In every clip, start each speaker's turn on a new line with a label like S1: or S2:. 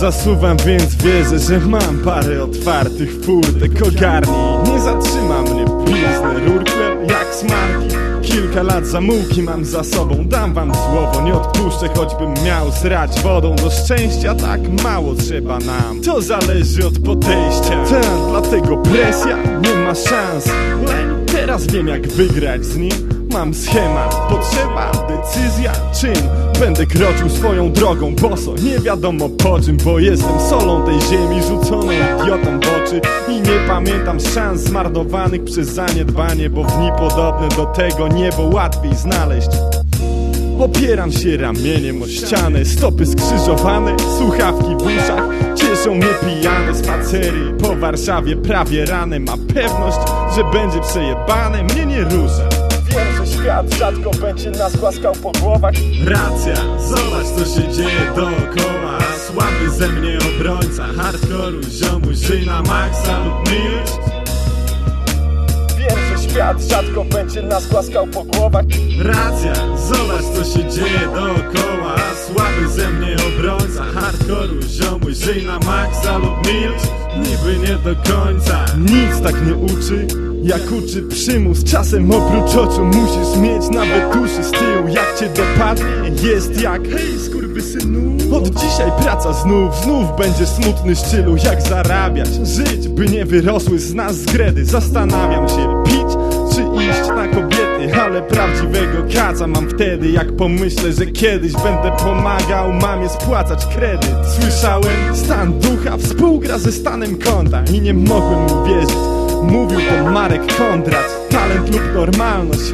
S1: zasuwam, więc wierzę, że mam parę otwartych furtek Ogarnij, nie zatrzyma mnie blizny Rurkle jak smarki. Kilka lat zamułki mam za sobą Dam wam słowo, nie odpuszczę Choćbym miał srać wodą. Do szczęścia tak mało trzeba nam. To zależy od podejścia. Ta, dlatego presja nie ma szans. Teraz wiem jak wygrać z nim Mam schemat, potrzeba, decyzja, czyn Będę kroczył swoją drogą boso Nie wiadomo po czym, bo jestem solą tej ziemi Rzuconą idiotą w oczy. I nie pamiętam szans zmarnowanych przez zaniedbanie Bo w dni podobne do tego niebo łatwiej znaleźć. Opieram się ramieniem o ścianę Stopy skrzyżowane, słuchawki w uszach. Cieszą mnie pijane spacery Po Warszawie prawie rane Ma pewność, że będzie przejebane Mnie nie rusza świat rzadko będzie nas głaskał po głowach. Racja, zobacz co się dzieje dookoła. Słaby ze mnie obrońca Hardkoru, ziomu, żyj na maksa lub milcz. Wiem, że świat rzadko będzie nas głaskał po głowach. Racja, zobacz co się dzieje dookoła. Słaby ze mnie obrońca Hardkoru, ziomu, żyj na maksa lub milcz. Niby nie do końca Nic tak nie uczy jak uczy przymus Czasem oprócz oczu musisz mieć nawet uszy z tyłu. Jak cię dopadnie jest jak Hej skurwysynu. Od dzisiaj praca znów, znów będzie smutny stylu Jak zarabiać, żyć by nie wyrosły z nas zgredy. Zastanawiam się pić czy iść na kobiety Ale prawdziwego kaca mam wtedy. Jak pomyślę, że kiedyś będę pomagał mamie spłacać kredyt. Słyszałem stan ducha współgra ze stanem konta I nie mogłem uwierzyć Mówił to Marek Kondrat. Talent lub normalność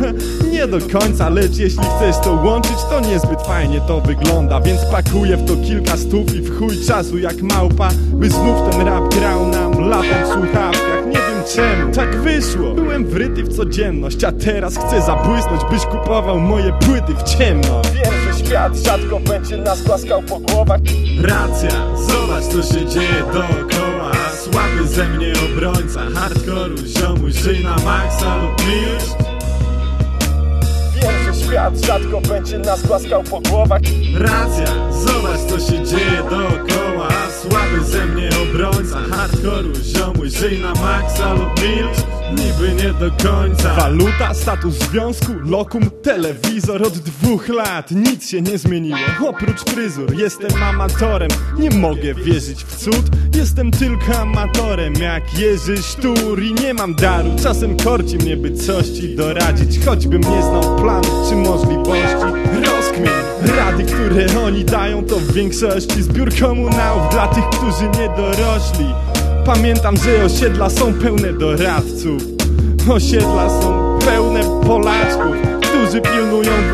S1: Nie do końca, lecz jeśli chcesz to łączyć To niezbyt fajnie to wygląda. Więc pakuję w to kilka stów i w chuj czasu jak małpa By znów ten rap grał nam latem w słuchawkach. Nie wiem czemu tak wyszło. Byłem wryty w codzienność A teraz chcę zabłysnąć Byś kupował moje płyty w ciemno. Wiem, że świat rzadko będzie nas głaskał po głowach. Racja, zobacz co się dzieje dookoła. Słaby ze mnie obrońca Hardkoru, ziomu, żyj na maksa lub milcz. Wiem, że świat rzadko będzie nas głaskał po głowach. Racja, zobacz co się dzieje dookoła. Słaby ze mnie obrońca Hardkoru, ziomu, żyj na maksa lub milcz Niby nie do końca. Waluta, status związku, lokum, telewizor Od dwóch lat. Nic się nie zmieniło Oprócz fryzur, jestem amatorem Nie mogę wierzyć w cud. Jestem tylko amatorem Jak Jerzy Sztur I nie mam daru Czasem korci mnie by coś ci doradzić. Choćbym nie znał planów czy możliwości Rady, które oni dają to w większości Zbiór komunałów dla tych, którzy nie dorośli. Pamiętam, że osiedla są pełne doradców. Osiedla są pełne Polaczków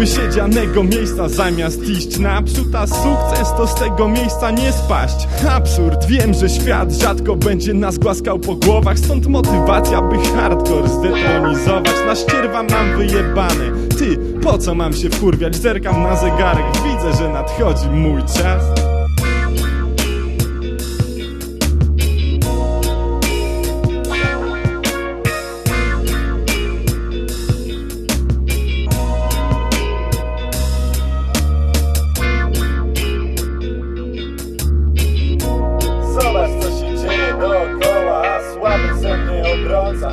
S1: wysiedzianego miejsca Zamiast iść. Naprzód, a sukces to z tego miejsca nie spaść. Absurd, wiem, że świat rzadko będzie nas głaskał po głowach. Stąd motywacja, by hardcore zdetronizować Na ścierwa mam wyjebane. Ty, po co mam się wkurwiać? Zerkam na zegarek, widzę, że nadchodzi mój czas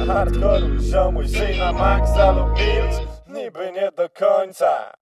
S1: Hardkoru, ziomuj, żyj na maksa lub milcz Niby nie do końca